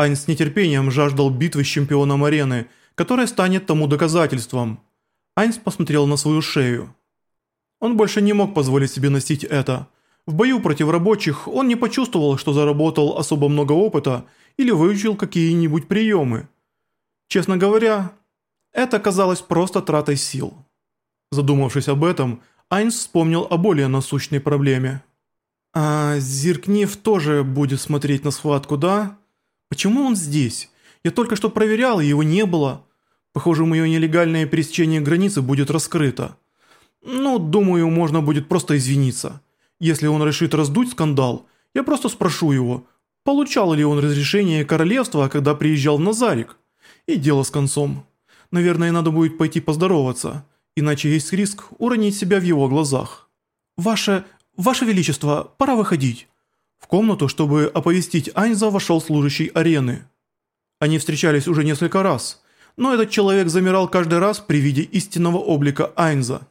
Айнс с нетерпением жаждал битвы с чемпионом арены, которая станет тому доказательством. Айнс посмотрел на свою шею. Он больше не мог позволить себе носить это. В бою против рабочих он не почувствовал, что заработал особо много опыта или выучил какие-нибудь приемы. Честно говоря, это казалось просто тратой сил. Задумавшись об этом, Айнс вспомнил о более насущной проблеме. «А Зиркнив тоже будет смотреть на схватку, да? Почему он здесь? Я только что проверял, и его не было. Похоже, мое нелегальное пересечение границы будет раскрыто. Ну, думаю, можно будет просто извиниться. Если он решит раздуть скандал, я просто спрошу его, получал ли он разрешение королевства, когда приезжал в Назарик. И дело с концом. Наверное, надо будет пойти поздороваться, иначе есть риск уронить себя в его глазах. «Ваше... Ваше Величество, пора выходить». В комнату, чтобы оповестить Айнза, вошел служащий арены. Они встречались уже несколько раз, но этот человек замирал каждый раз при виде истинного облика Айнза.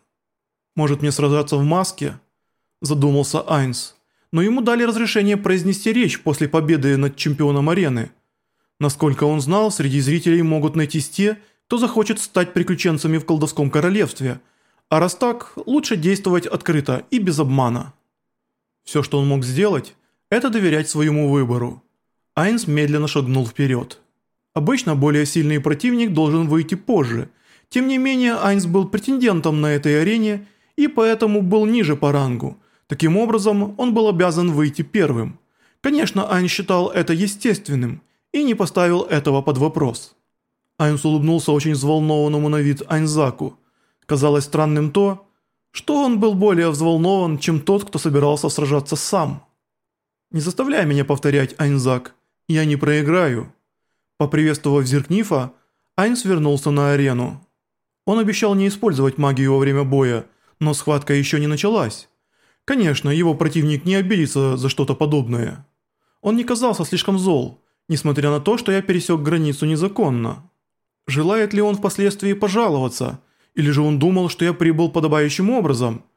«Может мне сражаться в маске?» – задумался Айнз. Но ему дали разрешение произнести речь после победы над чемпионом арены. Насколько он знал, среди зрителей могут найтись те, кто захочет стать приключенцами в колдовском королевстве, а раз так, лучше действовать открыто и без обмана. Все, что он мог сделать, это доверять своему выбору. Айнс медленно шагнул вперед. Обычно более сильный противник должен выйти позже. Тем не менее, Айнс был претендентом на этой арене и поэтому был ниже по рангу. Таким образом, он был обязан выйти первым. Конечно, Айнс считал это естественным и не поставил этого под вопрос. Айнс улыбнулся очень взволнованному на вид Айнзаку. Казалось странным то, что он был более взволнован, чем тот, кто собирался сражаться сам. «Не заставляй меня повторять, Айнзак. Я не проиграю». Поприветствовав Зеркнифа, Айнс вернулся на арену. Он обещал не использовать магию во время боя, но схватка еще не началась. Конечно, его противник не обидится за что-то подобное. Он не казался слишком зол, несмотря на то, что я пересек границу незаконно. Желает ли он впоследствии пожаловаться, или же он думал, что я прибыл подобающим образом –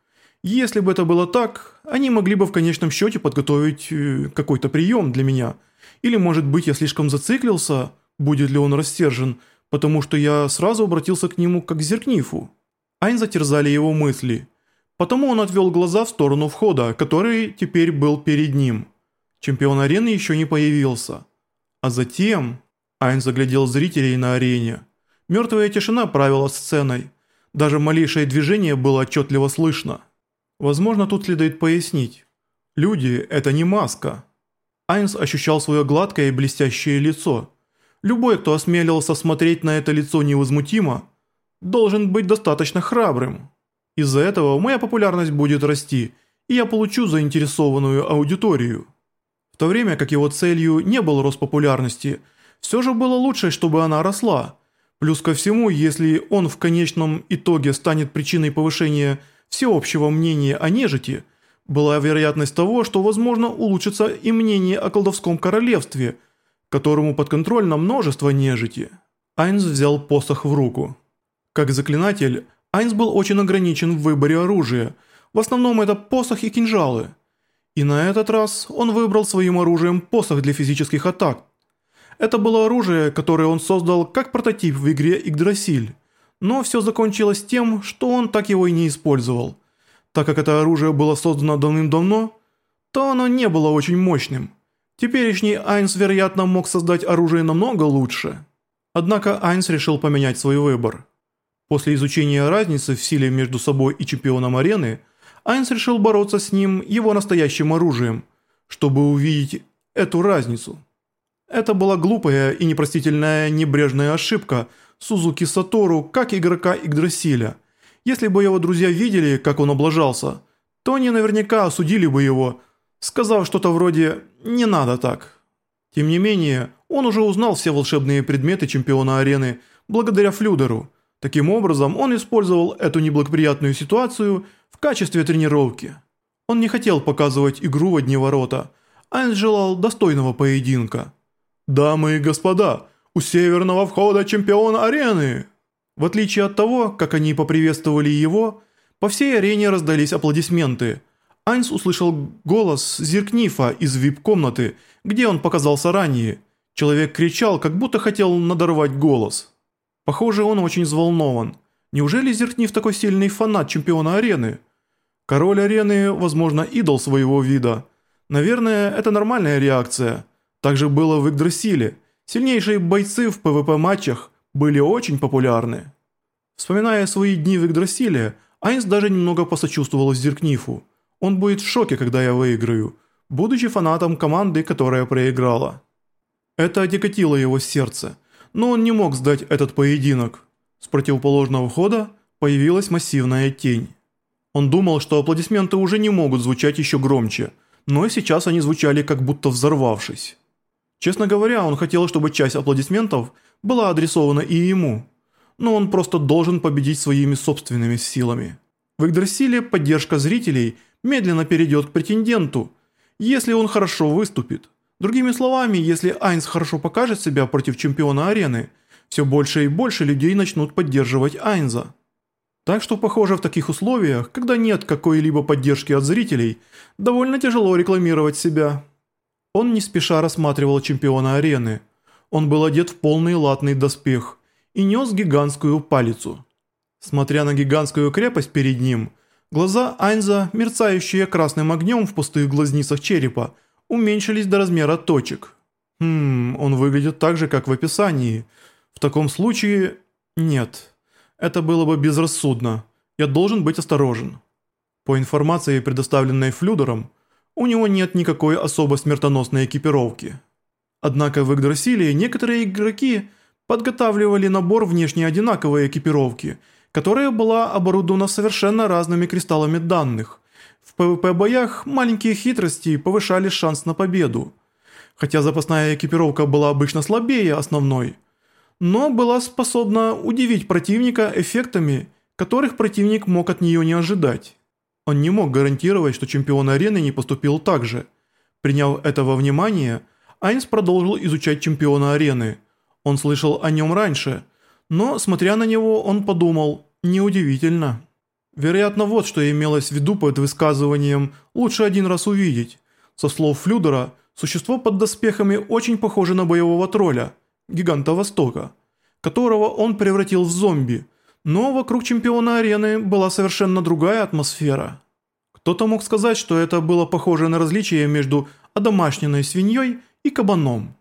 если бы это было так, они могли бы в конечном счете подготовить э, какой-то прием для меня. Или, может быть, я слишком зациклился, будет ли он рассержен, потому что я сразу обратился к нему как к Зеркнифу. Айн затерзали его мысли. Потому он отвел глаза в сторону входа, который теперь был перед ним. Чемпион арены еще не появился. А затем... Айн заглядел зрителей на арене. Мертвая тишина правила сценой. Даже малейшее движение было отчетливо слышно. Возможно, тут следует пояснить. Люди – это не маска. Айнс ощущал свое гладкое и блестящее лицо. Любой, кто осмелился смотреть на это лицо невозмутимо, должен быть достаточно храбрым. Из-за этого моя популярность будет расти, и я получу заинтересованную аудиторию. В то время как его целью не был рост популярности, все же было лучше, чтобы она росла. Плюс ко всему, если он в конечном итоге станет причиной повышения всеобщего мнения о нежити, была вероятность того, что, возможно, улучшится и мнение о колдовском королевстве, которому подконтрольно множество нежити. Айнс взял посох в руку. Как заклинатель, Айнс был очень ограничен в выборе оружия, в основном это посох и кинжалы. И на этот раз он выбрал своим оружием посох для физических атак. Это было оружие, которое он создал как прототип в игре Игдрасиль. Но все закончилось тем, что он так его и не использовал. Так как это оружие было создано давным-давно, то оно не было очень мощным. Теперешний Айнс, вероятно, мог создать оружие намного лучше. Однако Айнс решил поменять свой выбор. После изучения разницы в силе между собой и чемпионом арены, Айнс решил бороться с ним его настоящим оружием, чтобы увидеть эту разницу. Это была глупая и непростительная небрежная ошибка – Сузуки Сатору как игрока Игдрасиля. Если бы его друзья видели, как он облажался, то они наверняка осудили бы его, сказав что-то вроде «не надо так». Тем не менее, он уже узнал все волшебные предметы чемпиона арены благодаря Флюдеру. Таким образом, он использовал эту неблагоприятную ситуацию в качестве тренировки. Он не хотел показывать игру в одни ворота, а желал достойного поединка. «Дамы и господа», у северного входа чемпион арены!» В отличие от того, как они поприветствовали его, по всей арене раздались аплодисменты. Айнс услышал голос Зиркнифа из вип-комнаты, где он показался ранее. Человек кричал, как будто хотел надорвать голос. Похоже, он очень взволнован. Неужели Зеркнив такой сильный фанат чемпиона арены? Король арены, возможно, идол своего вида. Наверное, это нормальная реакция. Так же было в Игдрасиле. Сильнейшие бойцы в ПВП-матчах были очень популярны. Вспоминая свои дни в Игдрасиле, Айнс даже немного посочувствовал Зеркнифу. Он будет в шоке, когда я выиграю, будучи фанатом команды, которая проиграла. Это отекотило его сердце, но он не мог сдать этот поединок. С противоположного входа появилась массивная тень. Он думал, что аплодисменты уже не могут звучать еще громче, но сейчас они звучали как будто взорвавшись. Честно говоря, он хотел, чтобы часть аплодисментов была адресована и ему, но он просто должен победить своими собственными силами. В Игдрасиле поддержка зрителей медленно перейдет к претенденту, если он хорошо выступит. Другими словами, если Айнс хорошо покажет себя против чемпиона арены, все больше и больше людей начнут поддерживать Айнза. Так что, похоже, в таких условиях, когда нет какой-либо поддержки от зрителей, довольно тяжело рекламировать себя. Он не спеша рассматривал чемпиона арены. Он был одет в полный латный доспех и нес гигантскую палицу. Смотря на гигантскую крепость перед ним, глаза Айнза, мерцающие красным огнем в пустых глазницах черепа, уменьшились до размера точек. Хм, он выглядит так же, как в описании. В таком случае... Нет. Это было бы безрассудно. Я должен быть осторожен. По информации, предоставленной Флюдером, у него нет никакой особо смертоносной экипировки. Однако в Игдрасилии некоторые игроки подготавливали набор внешне одинаковой экипировки, которая была оборудована совершенно разными кристаллами данных. В PvP-боях маленькие хитрости повышали шанс на победу. Хотя запасная экипировка была обычно слабее основной, но была способна удивить противника эффектами, которых противник мог от нее не ожидать. Он не мог гарантировать, что чемпион арены не поступил так же. Приняв это во внимание, Айнс продолжил изучать чемпиона арены. Он слышал о нем раньше, но, смотря на него, он подумал, неудивительно. Вероятно, вот что имелось в виду под высказыванием «лучше один раз увидеть». Со слов Флюдера, существо под доспехами очень похоже на боевого тролля, гиганта Востока, которого он превратил в зомби, но вокруг чемпиона арены была совершенно другая атмосфера. Кто-то мог сказать, что это было похоже на различие между одомашненной свиньей и кабаном.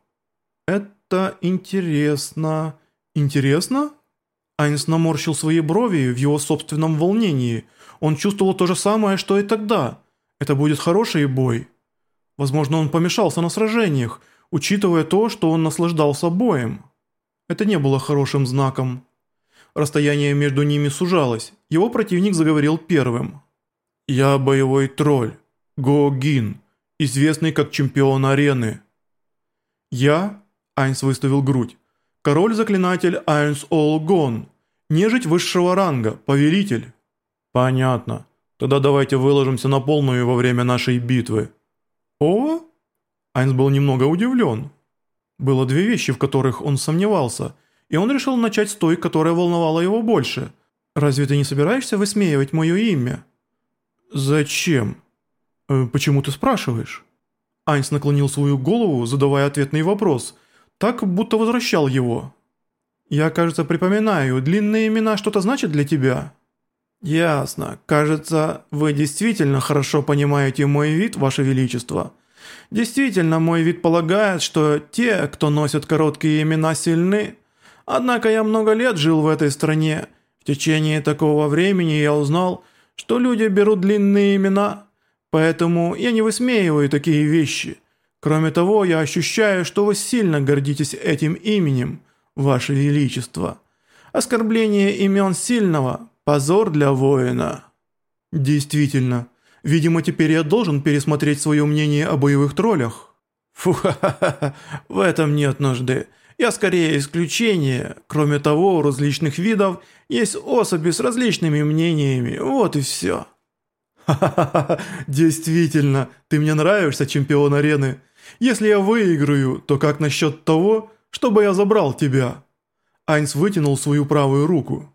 «Это интересно...» «Интересно?» Айнс наморщил свои брови в его собственном волнении. Он чувствовал то же самое, что и тогда. Это будет хороший бой. Возможно, он помешался на сражениях, учитывая то, что он наслаждался боем. Это не было хорошим знаком. Расстояние между ними сужалось. Его противник заговорил первым. «Я боевой тролль. Го Гин, известный как чемпион арены». «Я?» – Айнс выставил грудь. «Король-заклинатель Айнс Олгон, нежить высшего ранга, повелитель». «Понятно. Тогда давайте выложимся на полную во время нашей битвы». «О?» Айнс был немного удивлен. Было две вещи, в которых он сомневался – и он решил начать с той, которая волновала его больше. «Разве ты не собираешься высмеивать мое имя?» «Зачем?» э, «Почему ты спрашиваешь?» Айнс наклонил свою голову, задавая ответный вопрос, так, будто возвращал его. «Я, кажется, припоминаю, длинные имена что-то значат для тебя?» «Ясно. Кажется, вы действительно хорошо понимаете мой вид, Ваше Величество. Действительно, мой вид полагает, что те, кто носят короткие имена, сильны, Однако я много лет жил в этой стране. В течение такого времени я узнал, что люди берут длинные имена, поэтому я не высмеиваю такие вещи. Кроме того, я ощущаю, что вы сильно гордитесь этим именем, Ваше Величество. Оскорбление имен сильного – позор для воина». «Действительно. Видимо, теперь я должен пересмотреть свое мнение о боевых троллях». «Фу, ха ха ха в этом нет нужды». Я скорее исключение. Кроме того, у различных видов есть особи с различными мнениями. Вот и все. Ха-ха-ха, действительно, ты мне нравишься, чемпион арены. Если я выиграю, то как насчет того, чтобы я забрал тебя?» Айнс вытянул свою правую руку.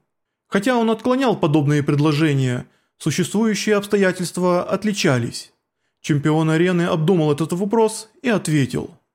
Хотя он отклонял подобные предложения, существующие обстоятельства отличались. Чемпион арены обдумал этот вопрос и ответил –